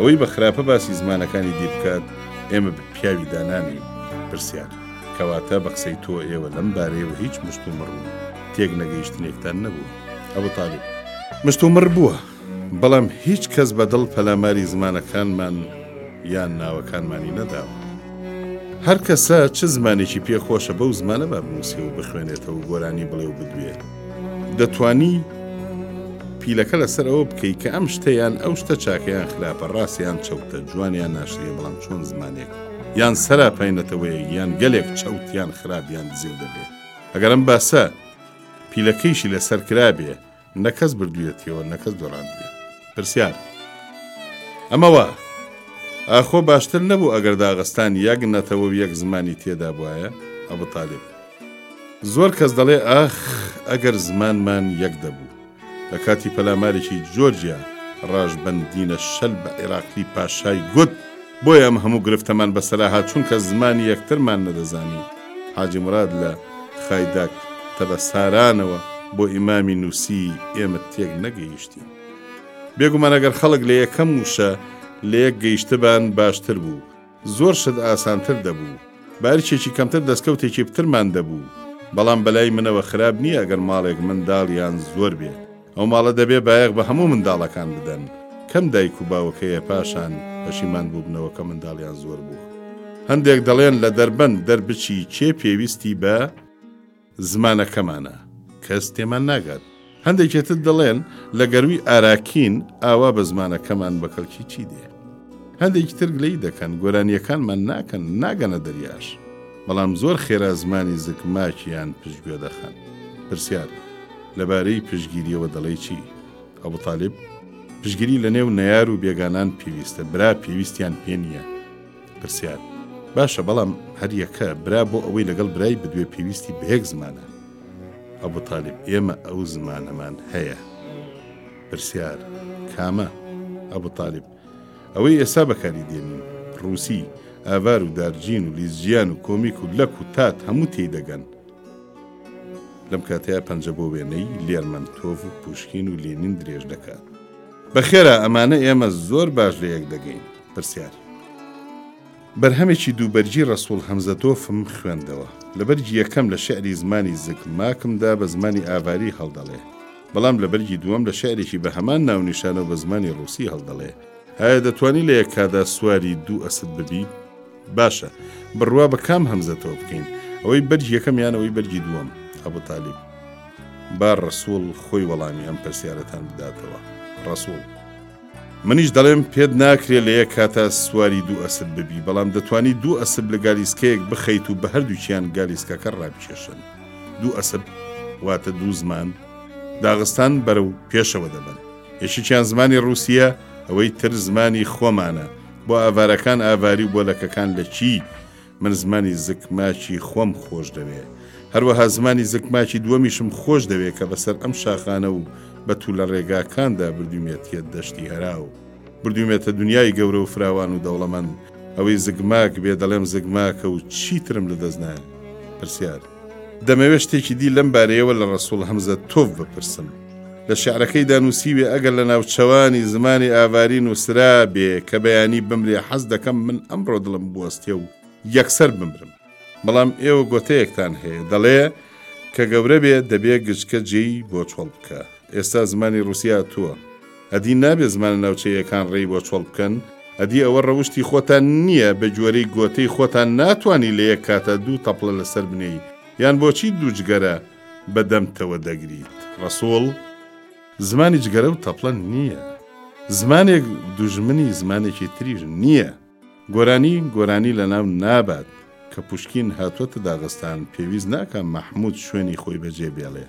ئەوەی بە خراپە باسی زمانەکانی دی بکات ئێمە پیاوی دانانین پرسیار کەواتە بە قسەی تۆ ئێوە لەم بارەیەوە هیچ مشت و مڕون تێک نەگەیشتنێکتان نەبوو ئەبو تالیب. مشتومڕ بووە، بەڵام هیچ کەس بە دڵ پەلاماری زمانەکانمان یان ناوەکانمانی نەداوە. هەر کەسە چ زمانێکی پێ خۆشە بەو زمانە با بنووسێ و بخوێنێتەوە و گۆرانی بڵێ و بدوێ. دەتوانی پیلەکە لەسەر ئەوە بکەی کە ئەم شتە یان ئەو شتە چاکە یان خراپە، ڕاستە یان چەوتە، جوانە یان ناشرینە بەڵام چۆن زمانێک یان سەراپای نەتەوەیەک یان گەلێک چەوت یان خراپ یان دزێو دەبێ؟ ئەگەر ئەم باسە، پیلەکەیشی لەسەر کرابێ، نە کەس بردوویەتیەوە نە کەس دۆڕاندووی. پرسیار، ئەمە وا ئاخۆ باشتر نەبوو ئەگەر داغستان یەک نەتەوە و یەک زمانی تێدابوایە؟ ئەبوتالب، زۆر کەس دەڵێ ئاخ ئەگەر زمانمان یەک دەبوو. لە کاتی پەلامارێکی جۆرجیا ڕاژبەندینە شەل بە عیراقی پاشای گوت، بۆیە ئەم هەموو گرفتەمان بەسەرا هات چونکە زمانی یەکترمان نەدەزانی. حاجی موراد لە خایداک تەبە سارانەوە بۆ ئیمامی نووسی، ئێمە تێک نەگەیشتین. بێگومان ئەگەر خەڵک لە یەکەم وشە لە یەک گەیشتبان باشتر بوو. زۆر شت ئاسانتر دەبوو. بە ئەرکێکی کەمتر دەستکەوتێکی پترمان دەبوو. بەڵام بەلای منەوە خراپ نییە ئەگەر ماڵێک منداڵیان زۆر بێ. ئەو ماڵە دەبێ بایەخ بە هەموو منداڵەکان بدەن. کەم دایک و باوک هەیە پاشان پەشیمان بووبنەوە کە منداڵیان زۆر بووە. هەندێک دەڵێن لە دەربەند دەربچی کێ پێویستی بە. زمانەکەمانە کەس تێمان ناگات. هەندێکێتت دەڵێن لە گەرووی ئاراکین ئاوا بە زمانەکەمان بە کەڵکی چی دێ. هەندێکی تر گلەیی دەکەن گۆرانییەکانمان ناکەن ناگەنە دەریاش. بەڵام زۆر خێرا زمانی زگ ماکیان پشتگوێ دەخەن. پرسیار، لەبارەی پشتگیرییەوە دەڵێی چی؟ ئەبو تالیب، پشتگیری لەنێو نەیار و بێگانان پێویستە. برا پێویستیان پێ نییە. پرسیار، باشە بەڵام هەر یەکە برا بۆ ئەوەی لەگەڵ برای بدوێ پێویستی بەیەک زمانە؟ ئەبو تالیب، ئێمە ئەو زمانەمان هەیە. پرسیار، کامە؟ ئەبو تالیب، ئەوەی ئێستا بەکاری دێنین، ڕووسی، ئاڤار و دارجین و لیزجیان و کۆمیک و لەک و تات هەموو تێی دەگەن. لەم کاتەیا پەنجە بۆ وێنەی، لێرمەنتۆڤ و پووشکین و لینین درێژ دەکات. بەخێرا ئەمانە ئێمە زۆر باش لەیەک دەگەین. پرسیار. بەرهەمێکی دوو بەرگی ڕەسووڵ هەمزەتۆفم خوێندەوە. لە بەرگی یەکەم لە شیعری زمانی زگ ماکمدا بە زمانی ئاڤاری هەڵدەڵێ. بەڵام لە بەرگی دووەم لە شیعرێکی بە هەمان ناونیشانەوە بە زمانی ڕووسی هەڵدەڵێ. ئایا دەتوانی لە یەک کاتدا سواری دوو ئەسپ ببی؟ باشە بڕوا بە کام هەمزەتەوە بکەین ئەوەی بەرگی یەکەم یان ئەوەی بەرگی دووەم ئەبو تالیب با ڕسووڵ خۆی وەڵامی ئەم پرسیارەتان بداتەوە ڕسووڵ منیش دەڵێم پێت ناکرێ لە یەک کاتا سواری دوو ئەسب ببی بەڵام دەتوانی دوو ئەسب لە گالیسکەیەک بخەیت و بە هەردووکیان گالیسکەکە ڕابکێشن دوو ئەسب واتە دوو زمان داغستان بەرە و پێشەوە دەبن یەکیان زمانی ڕوسیە ئەوەی تر زمانی خۆمانە بۆ ئاڤارەکان ئاڤاری و بۆ لەکەکان لەکی، من زمانی زک ماکی خۆم خۆش دەوێ. هەروەها زمانی زک ماکی دووەمیشم خۆش دەوێ کە بەسەر ئەم شاخانە و بە تولە ڕێگاکاندا بردوومێتیە دەشتی هەرا و بردوومێتە دونیای گەورە و فراوان و دەوڵەمەند. ئەوەی زگ ماک بێ دەڵێم زگ ماکە و چیترم لە دەست نایە. پرسیار. دەمەوێت شتێکی دی لەم بارەیەوە لە ڕسوڵ هەمزە تۆف بپرسم لە شعرەکەی دانوسیوێ ئەگەر لە ناوچەوانی زمانی ئاواری نووسرا بێ کە بەیانی بمرێ حەز دەکەم من ئەمڕۆ دڵم بوەستێ و یەکسەر بمرم بەڵام ئێوە گۆتەیەکتان هەیە دەڵێ کە گەورە بێ دەبێ گچکە جێی بۆ چۆڵ بکە ئێستا زمانی ڕوسیا تووە ئەدی نابێ زمانە ناوچەییەکان ڕێی بۆ چۆڵ بکەن؟ ئەدی ئەوە ڕەوشتی خۆتان نییە بە گوێرەی گۆتەی خۆتان ناتوانی لە یەک کاتا دوو تەپڵە لە سەر بنێی یان بۆچی دوو جگەرە بە دەمتەوە دەگریت ڕەسووڵ؟ زمانی جگەرە و تەپڵە نییە. زمانێک دوژمنی زمانێکی تریش نییە. گۆرانی گۆرانی لەناو نابات. کە پوشکین هاتوەتە داغستان پێویست ناکا مەحمود شوێنی خۆی بەجێ بێڵێ.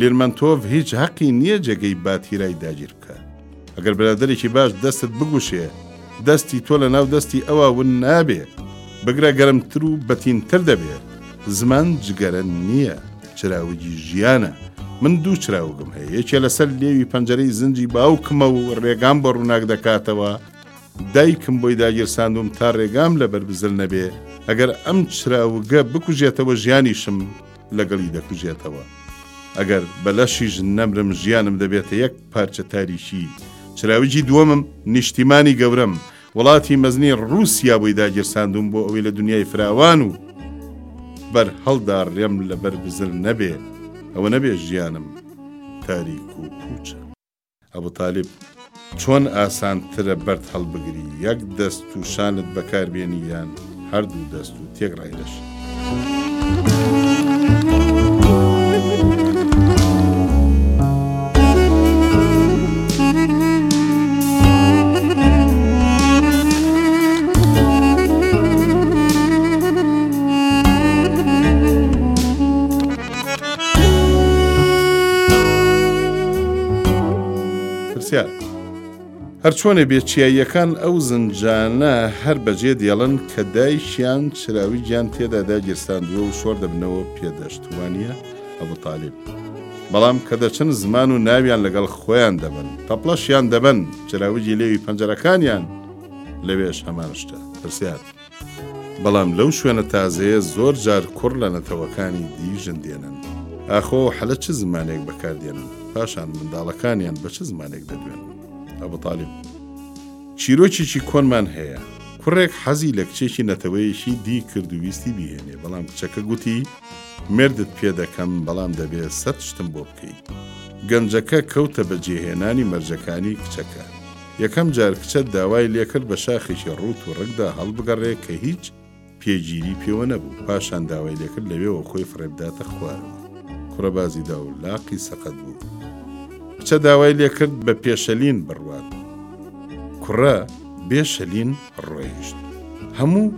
لیرمەنتۆڤ هیچ هەقی نیە جێگەی باتیرای داگیر بکات. ئەگەر برادەرێکی باش دەستت بگوشێ دەستی تۆ لەناو دەستی ئەوا ون نابێ. بگرە گەرمتر و بەتینتر دەبێ. زمان جگەرە نیە. چراوگی ژیانە. من دوو چراوگم هەیە یەکێ لەسەر لێوی پەنجەرەی زنجی باوکمە و رێگام بۆ روناک دەکاتەوە، دایکم بۆی داگیرساندووم تا رێگام لەبەر بزر نەبێ، ئەگەر ئەم چراوگە بکوژێتەوە ژیانیشم لەگەڵی دەکوژێتەوە. ئەگەر بە لەشیش نەمرم ژیانم دەبێتە یەک پارچە تاریکی. چراوگی دووەمم نیشتیمانی گەورەم، وڵاتی مەزنی رووسیا بۆی داگیرساندووم بۆ ئەوەی لە دونیای فراوان و بەرهەڵدا رێم لەبەر بزر نەبێ، ئەوە نەبێ ژیانم تاریک و پووچە. ئەبو تالیب، چۆن ئاسانترە بەرد هەڵبگری، یەک دەست و شانت بەکار بێنی یان هەردوو دەست و تێکڕای لەش؟ پرسیار هەرچۆنێ بێ چیاییەکان ئەو زنجانە هەر بەجێ دێڵن کە دایشیان چراوی گیان تێدا داگیرساندووە و شۆر دەبنەوە پێدەشتوانە ئەبوو تاالب. بەڵام کە دەچن زمان و ناویان لەگەڵ خۆیان دەبن تەپڵەشیان دەبن چراوجی لێوی پەنجەرەکانیان لەوێش هەمان شتە پرسیار. بەڵام لەو شوێنە تازەیە زۆر جار کوڕ لە نەتەوەکانی دی ژن دێنن. ئاخۆ ئەو حەلە چ زمانێک بەکار دێنن؟ پاشان منداڵەکانیان بە چ زمانێک دەدوێن؟ ئەبو تالیب. چیرۆکێکی کۆنمان هەیە. کوڕێک حەزی لە کچێکی نەتەوەیەکی دی کرد و ویستی بیهێنێ، بەڵام کچەکە گوتی، مێردت پێ دەکەم، بەڵام دەبێ سەد شتم بۆ بکەی. گەنجەکە کەوتە بە جێهێنانی مەرجەکانی کچەکە. یەکەم جار کچە داوای لێکرد بە شاخێکی ڕووت و ڕەگدا هەڵبگەڕێ کە هیچ پێگیری پێوە نەبوو، پاشان داوای لێکرد لەوێوە خۆی فڕێبداتە خوارەوە. کوڕە بازی دا و لاقی سەقەت بوو. کچە داوای لێکرد بە پێشەلین بڕوات. کوڕە بێ شەلین ڕۆیشت. هەموو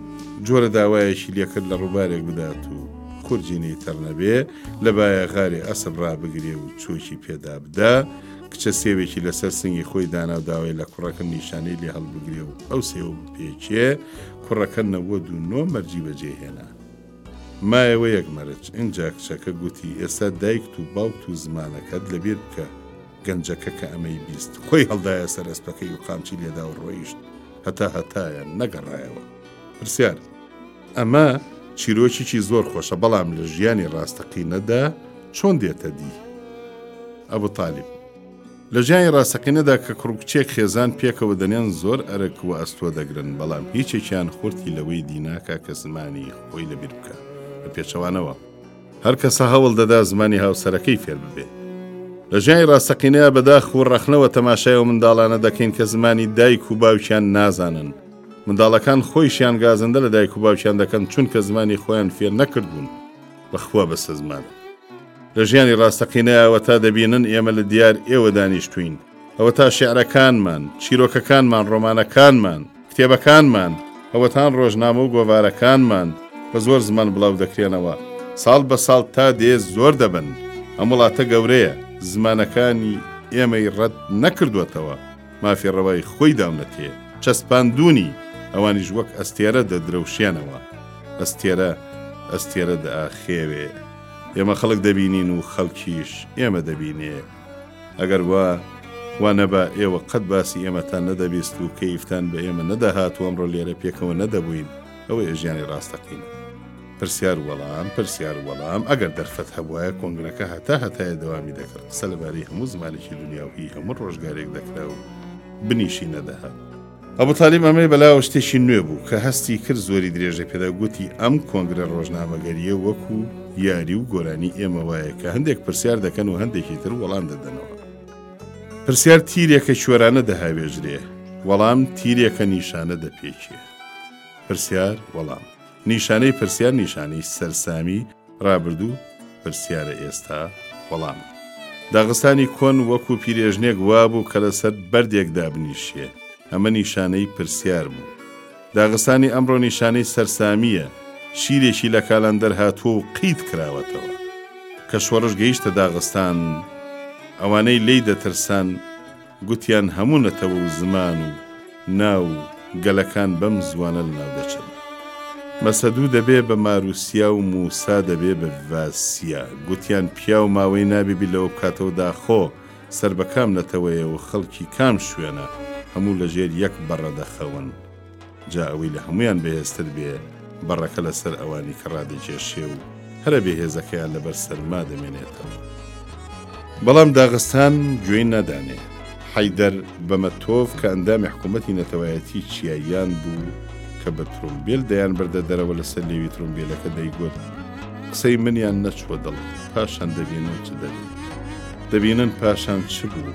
جۆرە داوایەکی لێکرد لە ڕووبارێک بدات و خورجینەی تەڕ نەبێ، لە بایەغاری ئەسپ ڕابگرێ و چۆکی پێدا بدا، کچە سێوێکی لەسەر سنگی خۆی دانا و داوای لە کوڕەکە نیشانەی لێ هەڵبگرێ و ئەو سێوە بپێچێ، کوڕەکە نەوەد و نۆ مەرجی بەجێ هێنا. مایەوە یەک مەرج، ئینجا کچەکە گوتی، ئێستا دایکت و باوکت و زمانەکەت لەبیر بکە. گەنجەکە کە ئەمەی بیست، خۆی هەڵدایە سەر ئەسپەکەی و قامچی لێدا و ڕۆیشت، هەتا هەتایە نەگەڕایەوە. پرسیار. ئەمە چیرۆکیکی زۆر خۆشە بەڵام لە ژیانی ڕاستەقینەدا چۆن دێتە دی؟ ئەبو تالیب لە ژیانی ڕاستەقینەدا کە کوڕکچێک خێزان پێکەوە دەنێن زۆر ئەرک و ئەستۆ دەگرن بەڵام هیچێکیان خورتی لەوەی دیناکە کە زمانی خۆی لەبیر بکە بە پێچەوانەوە هەر کەسە هەوڵ دەدا زمانی هاوسەرەکەی فێر ببێ لە ژیانی ڕاستەقینەیە بەداخ و ڕەخنەوە تەماشای و منداڵانە دەکەین کە زمانی دایک و باوکیان نازانن منداڵەکان خۆیشیان گازەندە لە دایک و باوکیان دەکەن چونکە زمانی خۆیان فێر نەکردبوون بەخوا بەسە زمانە لە ژیانی ڕاستەقینە ئەوەتا دەبینن ئێمە لە دیار ئێوە دانیشتووین ئەوەتا شیعرەکانمان چیرۆکەکانمان ڕۆمانەکانمان کتێبەکانمان ئەوەتان ڕۆژنامە و گۆڤارەکانمان بە زۆر زمان بڵاو دەکرێنەوە ساڵ بە ساڵ تا دێ زۆر دەبن ئەم وڵاتە گەورەیە زمانەکانی ئێمەی ڕەت نەکردووەتەوە. مافی ڕەوای خۆی داونەتێ چەسپاندوونی، ئەوانیش وەک ئەستێرە دەدرەوشێنەوە، ئەستێرە ئەستێرە دەئاخێوێ، ئێمە خەڵک دەبینین و خەڵکیش ئێمە دەبینێ، ئەگەر وا وا نەبا ئێوە قەت باسی ئێمەتان نەدەبیست و کەیفتان بە ئێمە نەدەهات و ئەمڕۆ لێرە پێکەوە نەدەبووین، ئەوەیە ژیانی ڕاستەقینە. پرسیار و وەڵام، پرسیار و وەڵام، ئەگەر دەرفەت هەبوایە کۆنگرەکە هەتا هەتایە دەوامی دەکرد، قسە لەبارەی هەموو زمانێکی دونیا و هی هەموو ڕۆژگارێک دەکرا و بنیشی نەدەهات. ئەبو تالیب ئەمەی بەلاوە شتێکی نوێ بوو، کە هەستی کرد زۆری درێژە پێدا، گوتی، ئەم کۆنگرە ڕۆژنامەگەرییە وەکو یاری و گۆرانی ئێمە وایە، کە هەندێک پرسیار دەکەن و هەندێکی تر وەڵام دەدەنەوە. پرسیار تیرێکە کوێرانە دەهاوێژرێ، وەڵام تیرێکە نیشانە دەپێکێ. پرسیار، وەڵام. نیشانەی پرسیار نیشانەی سەرسامی ڕابردوو پرسیارە ئێستا وەڵام داغستانی کۆن وەکو پیرێژنێک وابوو کە لەسەر بەردێک دابنیشێ ئەمە نیشانەی پرسیار بوو داغستانی ئەمڕۆ نیشانەی سەرسامییە شیرێکی لە کالەندەر هاتووە و قیت کراوەتەوە کە شۆڕش گەیشتە داغستان ئەوانەی لێی دەترسان گوتیان هەموو نەتەوە و زمان و ناو و گەلەکان بەم زوانە لە ناو دەچن. مەسەدوو دەبێ بە ماروسیا و مووسا دەبێ بە ڤاسیا. گوتیان پیاو ماوەی نابێ بیر لەوە بکاتەوە داخۆ سەر بە کام نەتەوەیە و خەڵکی کام شوێنە، هەموو لە ژێر یەک بەڕە دەخەون. جا ئەوەی لە هەموویان بەهێزتر بێ بەڕەکە لەسەر ئەوانی کە ڕادەکێشێ و هەرە بێهێزەکەیان لەبەر سەرما دەمێنێتەوە. بەڵام داغستان گوێی نادانێ. حەیدەر بەمەتۆڤ کە ئەندامی حکوومەتی نەتەوایەتیی چیاییان بوو کە بە ترومبێل دەیانبردە دەرەوە لەسەر لێوی ترومبێلەکە دەیگوت، قسەی منیان نەچووە دڵ، پاشان دەبینن چ دەبێ. دەبینن پاشان چ بوو؟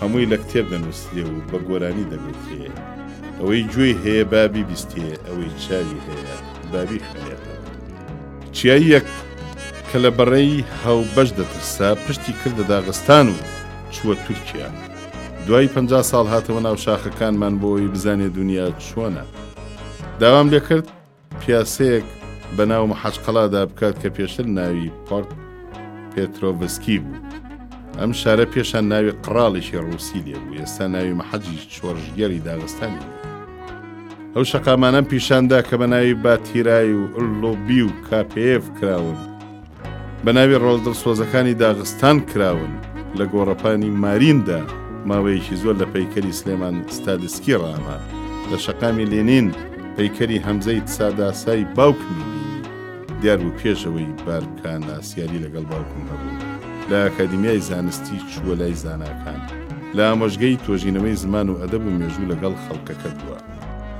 هەمووی لە کتێب دەنووسرێ و بە گۆرانی دەگوترێ. ئەوەی گوێی هەیە با بیبیستێ ئەوەی چاوی هەیە با بیخوێنێتەوە چیاییەک کە لە بەڕێی هاوبەش دەترسا پشتی کردە داغستان و چووە تورکیا دوای پ ساڵ هاتەوە ناو شاخەکانمان بۆی بزانێ دنیا چۆنە داوام لێکرد پیاسەیەک بە ناو مەحەچقەڵادا بکات کە پێشتر ناوی پۆرت پێترۆڤسکی بوو. ئەم شارە پێشان ناوی قڕاڵیشی ڕووسی لێ بوو ئێستا ناوی مەحەجی شۆڕشگێڕی داغستانی بوو. ئەو شەقامانەم پیشاندا کە بە ناوی باتیرای و ئلۆبی و کاپێف کراون. بە ناوی ڕۆڵ دڵسۆزەکانی داغستان کراون لە گۆڕەپانی ماریندا ماوەیەکی زۆر لە پەیکەری سلێمان ستادسکی ڕامە لە شەقامی لێنین پەیکەری هەمزەی ساداسای باوکمی بینی دیار بوو پێشەوەی بارکان ناسیاری لەگەڵ باوکم هەبوو لە ئەکادیمیای زانستی چووە لای زاناکان لە ئامۆژگەی تۆژینەوەی زمان و ئەدەب و مێژوو لەگەڵ خەڵکەکە بووە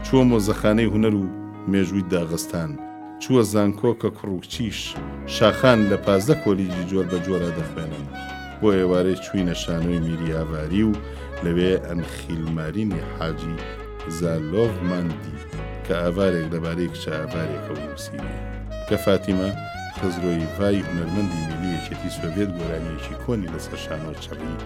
چووە مۆزەخانەی هوەر و مێژووی داغستان چووە زانکۆ کە کوڕ و کچیش شاخان لە پازدە کۆلیجی جۆر بە جۆرا دەخوێنن. بۆ ئێوارەی چووینە شانۆی میری ئاڤاری و لەوێ ئەنخیل مارینی حاجی زالۆڤمان دی کە ئاڤارێک لەبارەی کچە ئاڤارێکەوە نووسیویە کە فاتیمە خزرۆیڤای هونەرمەندی میلی یەکێتی سۆڤێت گۆرانییەکی کۆنی لەسەر شانۆ چڕی.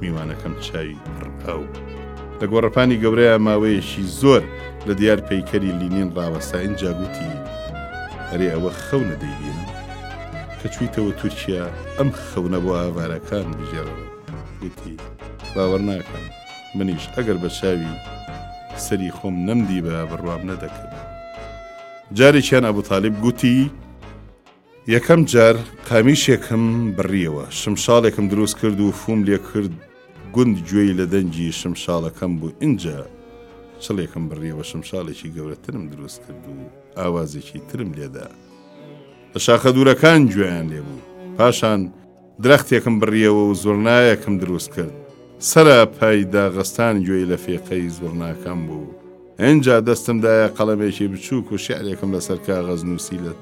میوانەکەم چاوی پڕ ئاو بوو. لە گۆڕەپانی گەورەیا ماوەیەکی زۆر لە دیار پەیکەری لینین ڕاوەستا ئینجا گوتی ئەرێ ئەوە خەونە دەیبینم کە چوویتەوە تورکیا ئەم خەونە بۆ ئاوارەکان بژێڕەوە گوتی باوەڕ ناکەم منیش ئەگەر بە چاوی سەری خۆم نەمدیبا بڕوام نەدەکرد جارێکیان ئەبوتاالب گوتی یەکەم جار قامیشێکم بڕیەوە، شمشاڵێکم دروست کرد و فووم لێ کرد، گوند گوێی لە دەنگی شمشاڵەکەم بوو، ئینجا چڵێکم بڕیەوە، شمشاڵێکی گەورەترم دروست کرد و ئاوازێکی ترم لێدا. لە شاخە دوورەکان گوێیان لێ بوو. پاشان. درەختێکم بڕیەوە و زوڕنایەکم دروست کرد، سەرە پای داغستان گوێی لە فێقەی زوڕناکەم بوو، ئینجا دەستم دایە قەڵەمێکی بچووک و شیعرێکم لەسەر کاغەز نووسی لە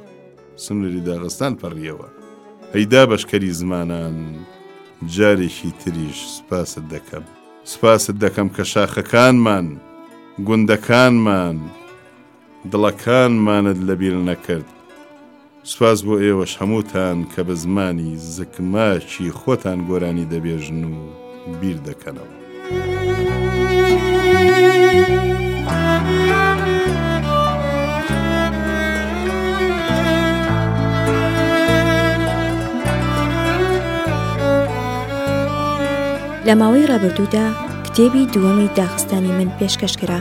سنووری داغستان پەڕیەوە. ئەی دابەشکەری زمانان، جارێکی تریش سوپاست دەکەم. سوپاست دەکەم کە شاخەکانمان، گوندەکانمان، دڵەکانمانت لەبیر نەکرد. سوپاس بۆ ئێوەش هەمووتان کە بە زمانی زکماکی خۆتان گۆرانی دەبێژن و بیر دەکەنەوە. لە ماوەی ڕابردوودا کتێبی دووەمی داخستانی من پێشکەش کرا.